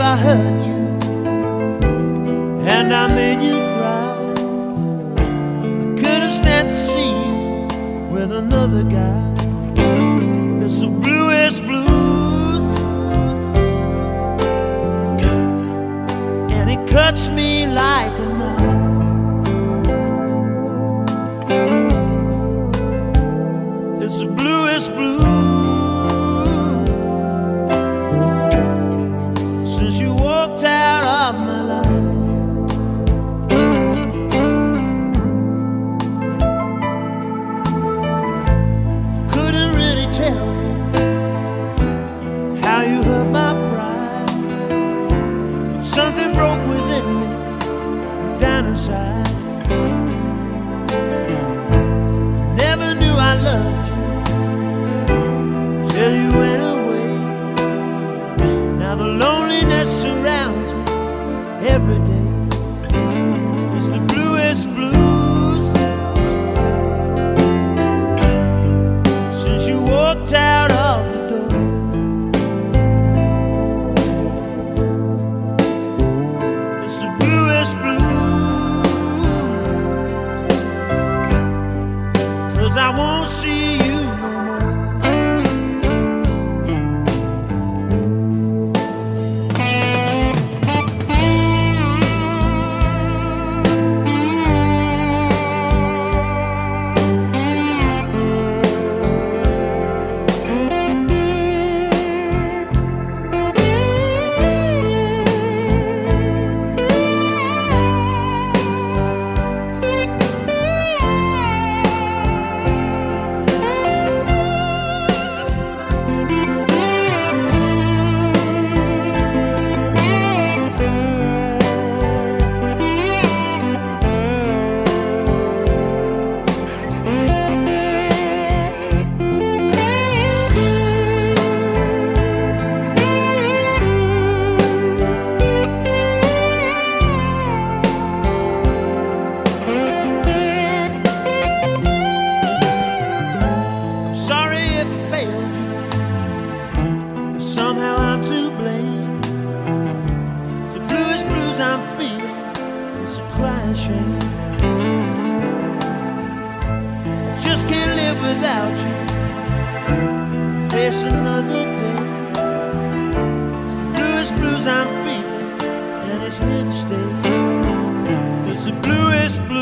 I hurt you and I made you cry. I couldn't stand to see you with another guy. I loved you Cause I won't see blues I'm feeling. Crying shame. I just can't live without you. Face another day. It's the bluest blues I'm feeling, and it's here to stay. It's the bluest blues.